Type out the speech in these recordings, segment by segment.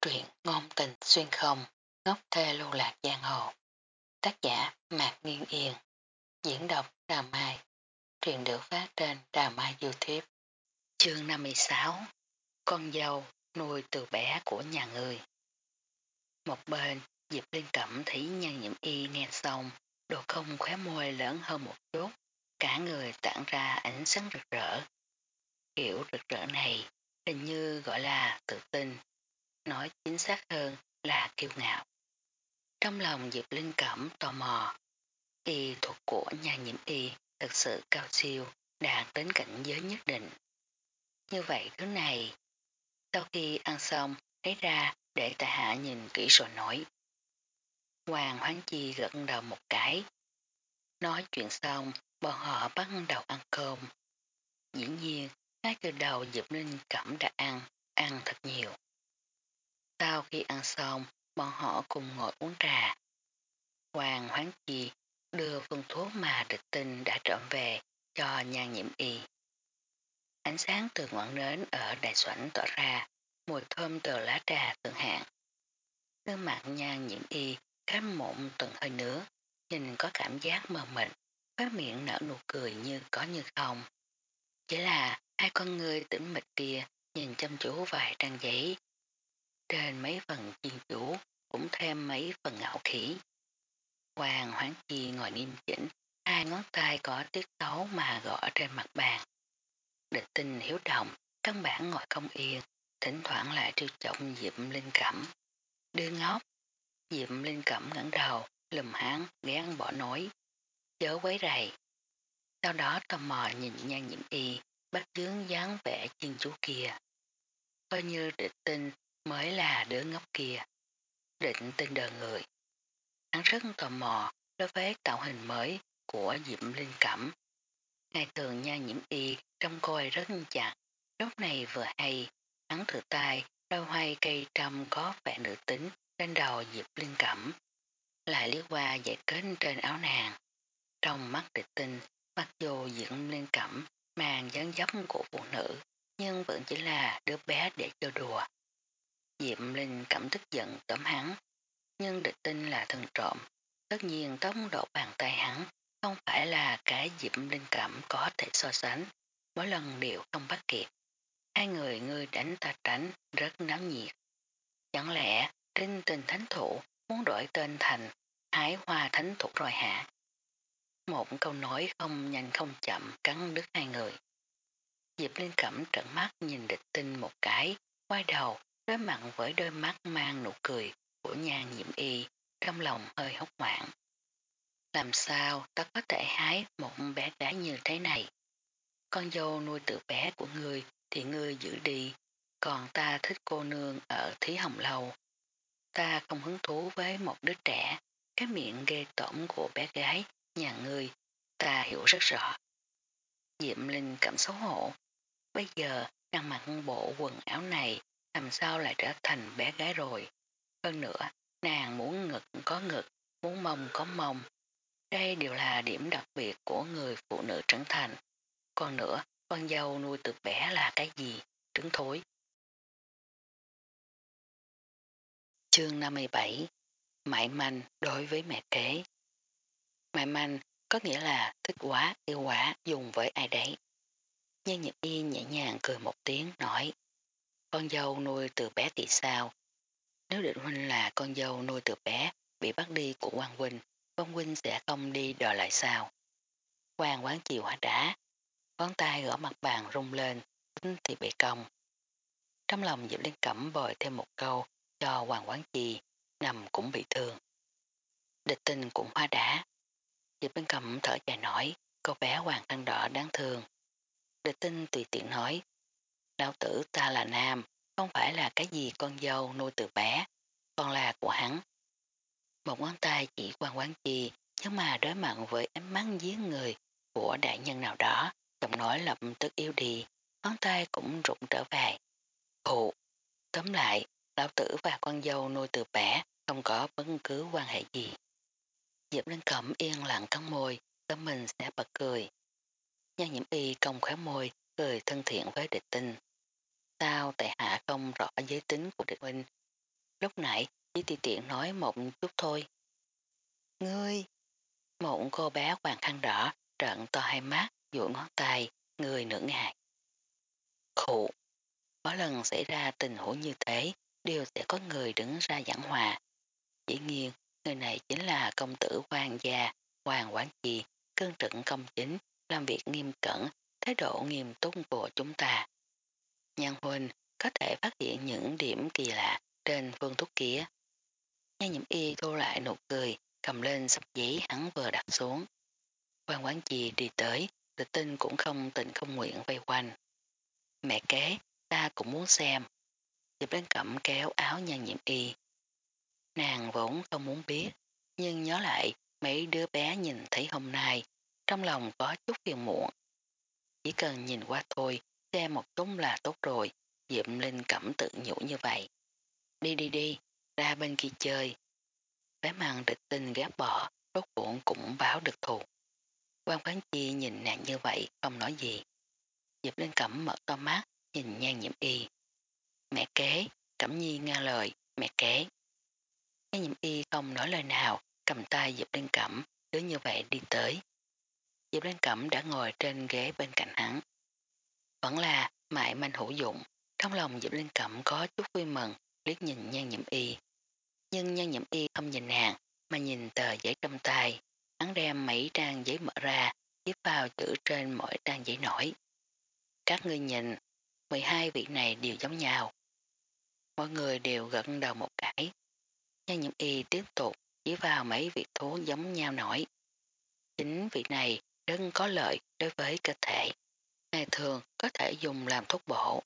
Truyện ngôn tình xuyên không, ngốc thê lưu lạc giang hồ. Tác giả Mạc Nguyên Yên. Diễn đọc Đà Mai. Truyện được phát trên Đà Mai Youtube. Chương 56 Con dâu nuôi từ bé của nhà người. Một bên, Diệp liên Cẩm thấy nhan nhiễm y nghe xong, đồ không khóe môi lớn hơn một chút, cả người tản ra ánh sáng rực rỡ. Kiểu rực rỡ này hình như gọi là tự tin nói chính xác hơn là kiêu ngạo. Trong lòng Diệp Linh Cẩm tò mò, y thuật của nhà nhiễm y thật sự cao siêu, đạt đến cảnh giới nhất định. Như vậy thứ này, sau khi ăn xong, lấy ra để tại hạ nhìn kỹ rồi nói. Hoàng hoán Chi gật đầu một cái. Nói chuyện xong, bọn họ bắt đầu ăn cơm. Dĩ nhiên, ngay từ đầu Diệp Linh Cẩm đã ăn, ăn thật nhiều. Sau khi ăn xong, bọn họ cùng ngồi uống trà. Hoàng hoáng chi đưa phương thuốc mà địch tinh đã trộm về cho nhan nhiễm y. Ánh sáng từ ngọn nến ở đại soảnh tỏa ra, mùi thơm từ lá trà thượng hạng. Nước mặt nhan nhiễm y khám mụn từng hơi nữa, nhìn có cảm giác mờ mịt, phát miệng nở nụ cười như có như không. Chỉ là hai con người tĩnh mịch kia nhìn chăm chú vài trang giấy trên mấy phần chiên chủ cũng thêm mấy phần ngạo khí. Hoàng hoáng chi ngồi nghiêm chỉnh, hai ngón tay có tiết tấu mà gõ trên mặt bàn. Địch tinh hiếu động, căn bản ngồi không yên, thỉnh thoảng lại trêu trọng Diệm Linh Cẩm. Đưa ngốc, Diệm Linh Cẩm ngẩng đầu, lùm hán, ghén bỏ nói, chớ quấy rầy. Sau đó tò mò nhìn nhan nhiễm y, bắt dướng dáng vẻ chiên chú kia. Coi như địch tinh mới là đứa ngốc kia. Định tin đời người. Hắn rất tò mò đối với tạo hình mới của Diệm Linh Cẩm. Ngày thường nha nhiễm y trong coi rất chặt, lúc này vừa hay, hắn thử tay đôi hoay cây trăm có vẻ nữ tính trên đầu Diệp Linh Cẩm. Lại liếc qua dạy kết trên áo nàng. Trong mắt địch tinh, mặc dù Diệp Linh Cẩm mang dáng dấp của phụ nữ, nhưng vẫn chỉ là đứa bé để cho đùa. Diệm Linh cảm tức giận tóm hắn, nhưng địch tin là thần trộm, tất nhiên tốc độ bàn tay hắn không phải là cái Diệm Linh cảm có thể so sánh, mỗi lần đều không bắt kịp. Hai người ngươi đánh ta tránh rất náo nhiệt. Chẳng lẽ trinh tình thánh thủ muốn đổi tên thành Hải Hoa Thánh Thủ rồi hả? Một câu nói không nhanh không chậm cắn đứt hai người. Diệp Linh Cẩm trận mắt nhìn địch tinh một cái, quay đầu đối mặt với đôi mắt mang nụ cười của nhà nhiễm y, trong lòng hơi hốc hoảng. Làm sao ta có thể hái một bé gái như thế này? Con dâu nuôi tự bé của ngươi thì ngươi giữ đi, còn ta thích cô nương ở Thí Hồng Lâu. Ta không hứng thú với một đứa trẻ, cái miệng ghê tổm của bé gái, nhà ngươi, ta hiểu rất rõ. Diệm Linh cảm xấu hổ. Bây giờ, đang mặc bộ quần áo này làm sao lại trở thành bé gái rồi. Hơn nữa, nàng muốn ngực có ngực, muốn mông có mông. Đây đều là điểm đặc biệt của người phụ nữ trưởng thành. Còn nữa, con dâu nuôi từ bé là cái gì? Trứng thối. Chương 57 Mại manh đối với mẹ kế Mại manh có nghĩa là thích quá, yêu quá, dùng với ai đấy. Nhân nhật y nhẹ nhàng cười một tiếng nói con dâu nuôi từ bé thì sao? Nếu định huynh là con dâu nuôi từ bé bị bắt đi của quan Huynh, con Huynh sẽ không đi đòi lại sao? Quang quán chiều hóa đá, ngón tay gõ mặt bàn rung lên, tính thì bị công. Trong lòng Diệp Liên Cẩm bồi thêm một câu cho Hoàng Quán Chi, nằm cũng bị thương. Địch tình cũng hoa đá. Diệp Liên Cẩm thở dài nói, cô bé Hoàng Thân Đỏ đáng thương. Địch tinh tùy tiện nói, Lão tử ta là nam, không phải là cái gì con dâu nuôi từ bé, còn là của hắn. Một ngón tay chỉ quan quán chi, nhưng mà đối mặt với ánh mắt giếng người của đại nhân nào đó, giọng nói lập tức yêu đi, ngón tay cũng rụng trở về. Ồ, tóm lại, lão tử và con dâu nuôi từ bé không có bất cứ quan hệ gì. Diệp Linh Cẩm yên lặng cắn môi, tâm mình sẽ bật cười. Nhan nhiễm y công khóe môi, cười thân thiện với địch tinh. Sao tại hạ không rõ giới tính của địch huynh, lúc nãy chỉ ti tiện nói một chút thôi. Ngươi! Một cô bé hoàng khăn đỏ trận to hai mắt, duỗi ngón tay, người nửa ngại. Khủ! Mỗi lần xảy ra tình huống như thế, đều sẽ có người đứng ra giảng hòa. Chỉ nhiên, người này chính là công tử hoàng gia, hoàng quán trì, cân trận công chính, làm việc nghiêm cẩn, thái độ nghiêm túc của chúng ta. Nhan huynh có thể phát hiện những điểm kỳ lạ trên phương thuốc kia. Nhan nhiễm y thu lại nụ cười, cầm lên sắp giấy hắn vừa đặt xuống. Quan quán trì đi tới, tự tin cũng không tình không nguyện vây quanh. Mẹ kế, ta cũng muốn xem. Diệp lên cẩm kéo áo nhan nhiễm y. Nàng vốn không muốn biết, nhưng nhớ lại mấy đứa bé nhìn thấy hôm nay, trong lòng có chút phiền muộn. Chỉ cần nhìn qua thôi, xe một chút là tốt rồi, Diệp Linh cẩm tự nhủ như vậy. Đi đi đi, ra bên kia chơi. Bé màn địch tinh ghép bỏ, rốt cuộn cũng báo được thù. Quan phán chi nhìn nàng như vậy, không nói gì. Diệp Linh cẩm mở to mắt, nhìn nhan nhiễm y. Mẹ kế, cẩm nhi nghe lời, mẹ kế. Nhan nhiễm y không nói lời nào, cầm tay Diệp Linh cẩm, cứ như vậy đi tới. Diệp Linh cẩm đã ngồi trên ghế bên cạnh hắn. Vẫn là mại manh hữu dụng, trong lòng Diệp Linh Cẩm có chút vui mừng, liếc nhìn nhan nhiễm y. Nhưng nhan nhiễm y không nhìn nàng, mà nhìn tờ giấy trong tay. Hắn đem mấy trang giấy mở ra, viết vào chữ trên mỗi trang giấy nổi. Các ngươi nhìn, 12 vị này đều giống nhau. Mọi người đều gật đầu một cái. Nhan nhiễm y tiếp tục chỉ vào mấy vị thú giống nhau nổi. Chính vị này rất có lợi đối với cơ thể. Ngày thường có thể dùng làm thuốc bổ.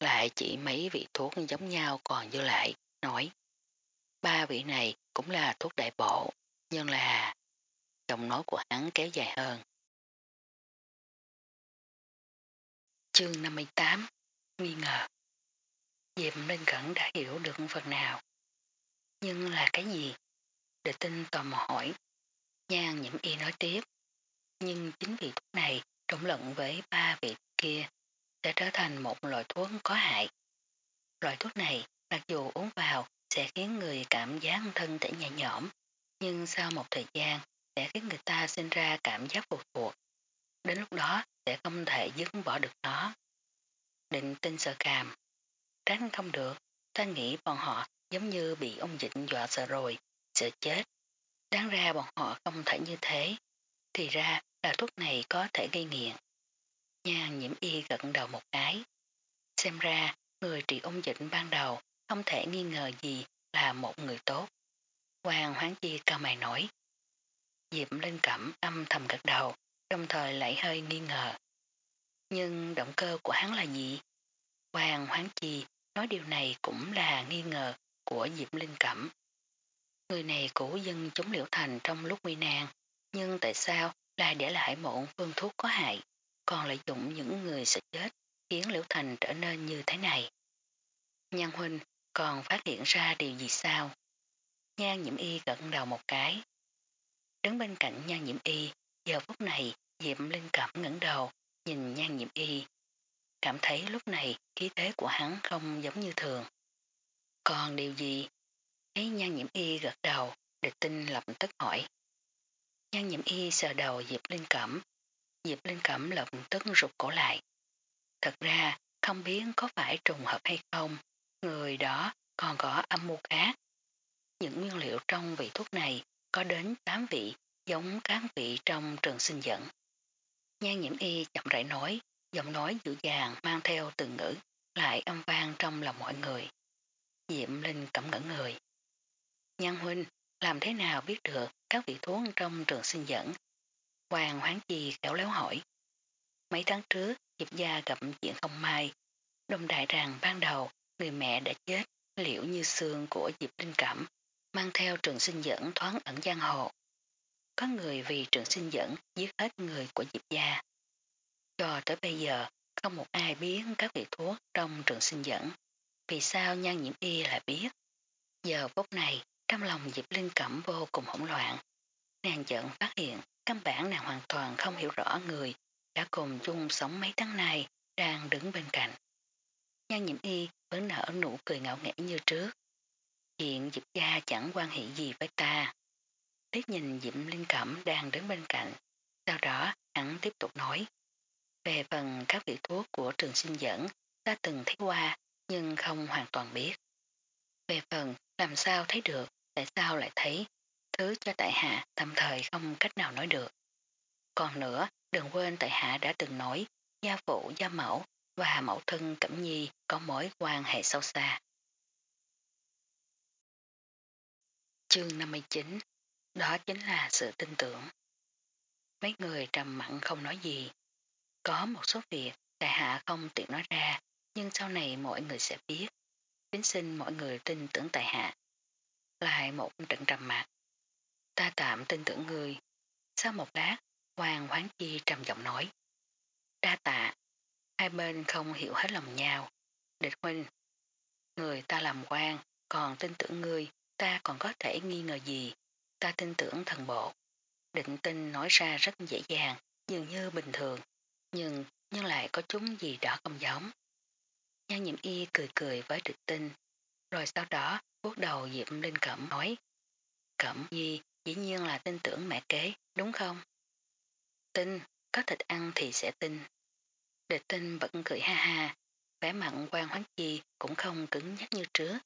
Lại chỉ mấy vị thuốc giống nhau còn dư lại, nói. Ba vị này cũng là thuốc đại bổ nhưng là... Giọng nói của hắn kéo dài hơn. Chương 58 Nghi ngờ Diệp Linh Cẩn đã hiểu được phần nào. Nhưng là cái gì? Đệ tinh tò mò hỏi. Nhan nhiễm y nói tiếp. Nhưng chính vị thuốc này trộn lẫn với ba vị kia sẽ trở thành một loại thuốc có hại. Loại thuốc này mặc dù uống vào sẽ khiến người cảm giác thân thể nhẹ nhõm, nhưng sau một thời gian sẽ khiến người ta sinh ra cảm giác phụ thuộc. Đến lúc đó sẽ không thể dứt bỏ được nó. Định tin sợ cảm. Tránh không được, ta nghĩ bọn họ giống như bị ông dịch dọa sợ rồi, sợ chết. Đáng ra bọn họ không thể như thế. Thì ra là thuốc này có thể gây nghiện. Nhan nhiễm y gật đầu một cái. Xem ra, người trị ung dịch ban đầu không thể nghi ngờ gì là một người tốt. Hoàng hoáng chi cao mày nổi. Diệp lên cẩm âm thầm gật đầu, đồng thời lại hơi nghi ngờ. Nhưng động cơ của hắn là gì? Hoàng hoáng chi nói điều này cũng là nghi ngờ của Diệp Linh Cẩm. Người này cũ dân chống liễu thành trong lúc nguy nan, nhưng tại sao lại để lại một phương thuốc có hại? còn lợi dụng những người sẽ chết khiến Liễu Thành trở nên như thế này. Nhan huynh còn phát hiện ra điều gì sao? Nhan nhiễm y gật đầu một cái. Đứng bên cạnh nhan nhiễm y, giờ phút này Diệm Linh cảm ngẩng đầu, nhìn nhan nhiễm y. Cảm thấy lúc này khí thế của hắn không giống như thường. Còn điều gì? Thấy nhan nhiễm y gật đầu, địch tinh lập tức hỏi. Nhan nhiễm y sờ đầu Diệp Linh Cẩm, Diệp Linh Cẩm lập tức rụt cổ lại. Thật ra, không biết có phải trùng hợp hay không, người đó còn có âm mưu khác. Những nguyên liệu trong vị thuốc này có đến 8 vị giống các vị trong trường sinh dẫn. Nhan nhiễm y chậm rãi nói, giọng nói dịu dàng mang theo từ ngữ, lại âm vang trong lòng mọi người. Diệm Linh cẩm ngẩn người. Nhan huynh, làm thế nào biết được các vị thuốc trong trường sinh dẫn Hoàng hoáng chi khéo léo hỏi. Mấy tháng trước, Diệp gia gặp chuyện không may. Đồng đại rằng ban đầu, người mẹ đã chết, liễu như xương của Diệp Linh Cẩm, mang theo trường sinh dẫn thoáng ẩn giang hồ. Có người vì trường sinh dẫn giết hết người của Diệp gia. Cho tới bây giờ, không một ai biết các vị thuốc trong trường sinh dẫn. Vì sao nhan nhiễm y lại biết? Giờ phút này, trong lòng Diệp Linh Cẩm vô cùng hỗn loạn. Nàng giận phát hiện Căn bản nàng hoàn toàn không hiểu rõ người đã cùng chung sống mấy tháng nay đang đứng bên cạnh. Nhan nhiễm y vẫn nở nụ cười ngạo nghễ như trước. Chuyện Diệp gia chẳng quan hệ gì với ta. tiếp nhìn diệp Linh Cẩm đang đứng bên cạnh, sau đó hắn tiếp tục nói. Về phần các vị thuốc của trường sinh dẫn, ta từng thấy qua nhưng không hoàn toàn biết. Về phần làm sao thấy được, tại sao lại thấy, thứ cho tại hạ tạm thời không cách nào nói được. Còn nữa, đừng quên tại hạ đã từng nói, gia phụ, gia mẫu và mẫu thân Cẩm Nhi có mối quan hệ sâu xa. Chương 59 Đó chính là sự tin tưởng. Mấy người trầm mặn không nói gì. Có một số việc tại hạ không tiện nói ra, nhưng sau này mọi người sẽ biết. Kính xin mọi người tin tưởng tại hạ. Lại một trận trầm mặt. Ta tạm tin tưởng người. Sau một lát, Hoàng Hoáng Chi trầm giọng nói. Đa tạ. Hai bên không hiểu hết lòng nhau. Địch huynh. Người ta làm quan, còn tin tưởng người, ta còn có thể nghi ngờ gì. Ta tin tưởng thần bộ. Định tin nói ra rất dễ dàng, dường như bình thường. Nhưng, nhưng lại có chúng gì đó không giống. Nhan nhiệm y cười cười với địch tinh. Rồi sau đó, bước đầu Diệm linh Cẩm nói. Cẩm nhi, dĩ nhiên là tin tưởng mẹ kế, đúng không? Tin, có thịt ăn thì sẽ tin. Địch tinh vẫn cười ha ha, vẻ mặn quan hoán chi cũng không cứng nhắc như trước.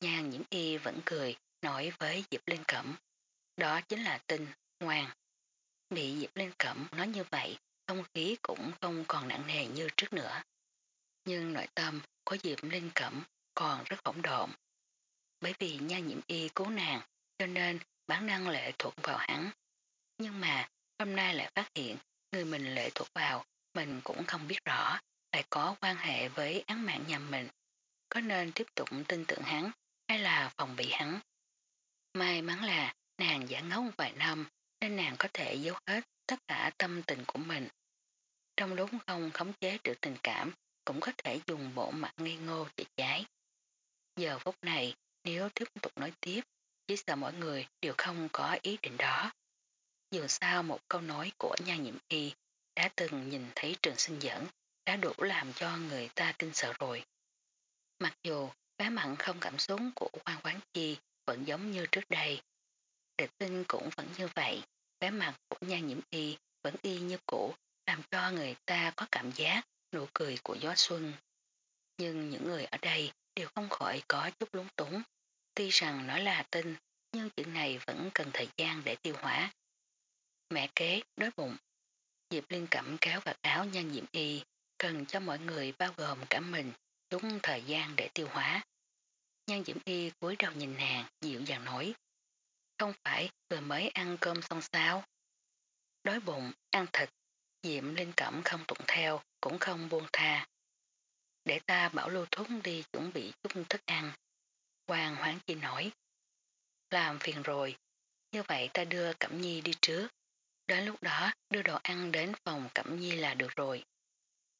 Nhan nhiễm y vẫn cười, nói với Diệp Linh Cẩm. Đó chính là tin, ngoan. Bị Diệp Linh Cẩm nói như vậy, không khí cũng không còn nặng nề như trước nữa. Nhưng nội tâm của Diệp Linh Cẩm còn rất hỗn độn. Bởi vì nha nhiễm y cứu nàng, cho nên bản năng lệ thuộc vào hắn. Nhưng mà hôm nay lại phát hiện người mình lệ thuộc vào mình cũng không biết rõ lại có quan hệ với án mạng nhà mình. Có nên tiếp tục tin tưởng hắn hay là phòng bị hắn. May mắn là nàng giả ngốc vài năm nên nàng có thể giấu hết tất cả tâm tình của mình. Trong lúc không khống chế được tình cảm cũng có thể dùng bộ mặt ngây ngô để trái Giờ phút này nếu tiếp tục nói tiếp chỉ sợ mọi người đều không có ý định đó. Dù sao một câu nói của nha nhiệm y đã từng nhìn thấy trường sinh dẫn đã đủ làm cho người ta tin sợ rồi. Mặc dù bé mặn không cảm xúc của quan quán chi vẫn giống như trước đây. Địch tinh cũng vẫn như vậy, bé mặt của nha nhiễm y vẫn y như cũ làm cho người ta có cảm giác nụ cười của gió xuân. Nhưng những người ở đây đều không khỏi có chút lúng túng. Tuy rằng nó là tin, nhưng chuyện này vẫn cần thời gian để tiêu hóa. Mẹ kế, đói bụng. Diệp Liên cẩm kéo vạt áo nhan diệm y, cần cho mọi người bao gồm cả mình, đúng thời gian để tiêu hóa. Nhan diễm y cúi đầu nhìn nàng, dịu dàng nói. Không phải vừa mới ăn cơm xong sao? Đói bụng, ăn thịt, Diệm Linh Cẩm không tụng theo, cũng không buông tha. Để ta bảo lưu thúc đi chuẩn bị chút thức ăn. Hoàng hoảng chi nổi. Làm phiền rồi, như vậy ta đưa Cẩm Nhi đi trước. Đến lúc đó đưa đồ ăn đến phòng Cẩm Nhi là được rồi.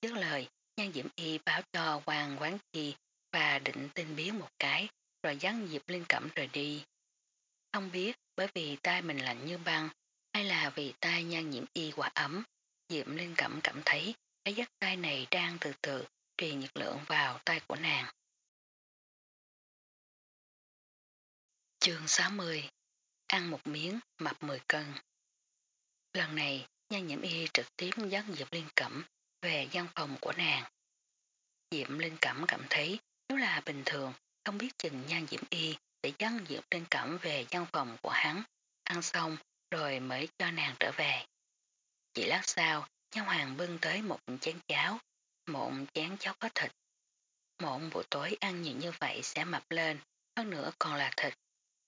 Dứt lời, Nhan Diễm Y báo cho Hoàng Quán Chi và định tin biến một cái rồi dán Diệp Linh Cẩm rời đi. Không biết bởi vì tay mình lạnh như băng hay là vì tay Nhan Diễm Y quá ấm, Diệm Linh Cẩm cảm thấy cái giấc tay này đang từ từ truyền nhiệt lượng vào tay của nàng. Chương 60 Ăn một miếng, mập 10 cân Lần này, Nhan Nhiễm Y trực tiếp dắt Diệp Liên Cẩm về gian phòng của nàng. Diệp liên Cẩm cảm thấy nếu là bình thường, không biết chừng Nhan Diễm Y để dắt Diệp liên Cẩm về gian phòng của hắn, ăn xong rồi mới cho nàng trở về. Chỉ lát sau, Nhan Hoàng bưng tới một chén cháo, mộn chán cháo có thịt. Mộn buổi tối ăn nhiều như vậy sẽ mập lên, hơn nữa còn là thịt.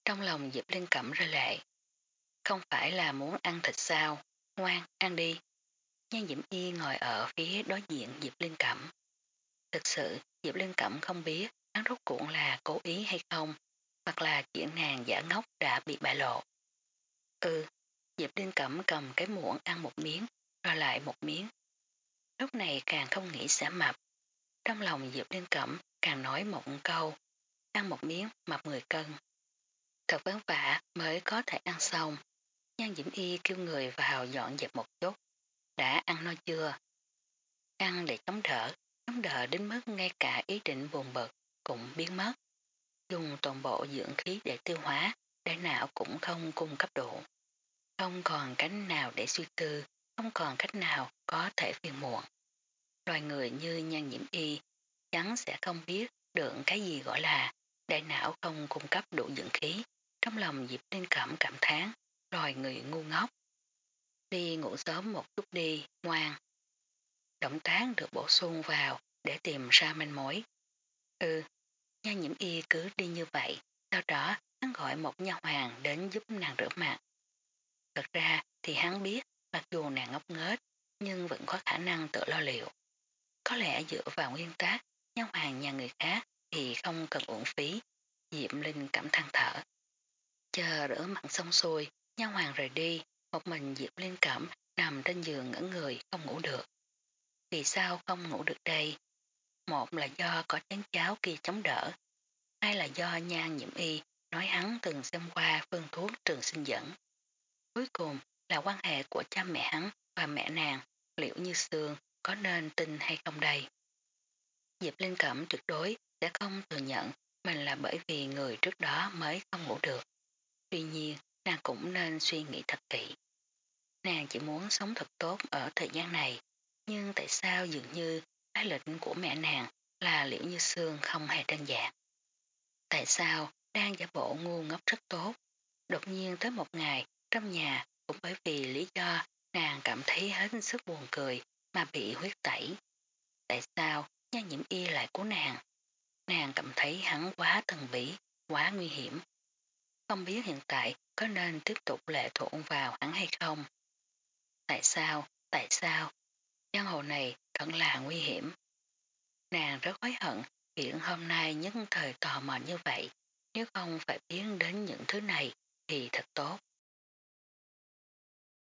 Trong lòng Diệp Linh Cẩm rơi lệ. Không phải là muốn ăn thịt sao, ngoan, ăn đi. Nhan Diễm Y ngồi ở phía đối diện Diệp Linh Cẩm. Thực sự, Diệp Linh Cẩm không biết hắn rốt cuộn là cố ý hay không, hoặc là chuyện nàng giả ngốc đã bị bại lộ. Ừ, Diệp Linh Cẩm cầm cái muỗng ăn một miếng, rồi lại một miếng. Lúc này càng không nghĩ sẽ mập. Trong lòng Diệp Linh Cẩm càng nói một câu, ăn một miếng mập 10 cân. Thật vất vả mới có thể ăn xong. Nhan Diễm Y kêu người vào dọn dẹp một chút. Đã ăn no chưa? Ăn để chống đỡ, chống đỡ đến mức ngay cả ý định buồn bực cũng biến mất. dùng toàn bộ dưỡng khí để tiêu hóa, đại não cũng không cung cấp đủ. Không còn cánh nào để suy tư, không còn cách nào có thể phiền muộn. Loài người như nhan nhiễm y chắn sẽ không biết được cái gì gọi là đại não không cung cấp đủ dưỡng khí. Trong lòng Diệp Linh Cẩm cảm thán, loài người ngu ngốc. Đi ngủ sớm một chút đi, ngoan. Động tác được bổ sung vào để tìm ra manh mối. Ừ, nha nhiễm y cứ đi như vậy, sau đó hắn gọi một nha hoàng đến giúp nàng rửa mặt. Thật ra thì hắn biết mặc dù nàng ngốc nghếch nhưng vẫn có khả năng tự lo liệu. Có lẽ dựa vào nguyên tác nha hoàng nhà người khác thì không cần uổng phí. Diệm Linh cảm than thở. Chờ rửa mặn xong xuôi, nha hoàng rời đi, một mình Diệp Linh cảm nằm trên giường ngỡ người không ngủ được. Vì sao không ngủ được đây? Một là do có chén cháo kia chống đỡ, hai là do nhan nhiễm y nói hắn từng xem qua phương thuốc trường sinh dẫn. Cuối cùng là quan hệ của cha mẹ hắn và mẹ nàng liệu như xương có nên tin hay không đây. Diệp Linh Cẩm tuyệt đối sẽ không thừa nhận mình là bởi vì người trước đó mới không ngủ được. Tuy nhiên, nàng cũng nên suy nghĩ thật kỹ. Nàng chỉ muốn sống thật tốt ở thời gian này, nhưng tại sao dường như ái lịch của mẹ nàng là liễu như xương không hề đơn giản. Tại sao đang giả bộ ngu ngốc rất tốt, đột nhiên tới một ngày trong nhà cũng bởi vì lý do nàng cảm thấy hết sức buồn cười mà bị huyết tẩy. Tại sao nha nhiễm y lại của nàng? Nàng cảm thấy hắn quá thần bí, quá nguy hiểm. Không biết hiện tại có nên tiếp tục lệ thuộc vào hắn hay không? Tại sao? Tại sao? Giang hồ này thật là nguy hiểm. Nàng rất hối hận chuyện hôm nay những thời tò mò như vậy. Nếu không phải biến đến những thứ này thì thật tốt.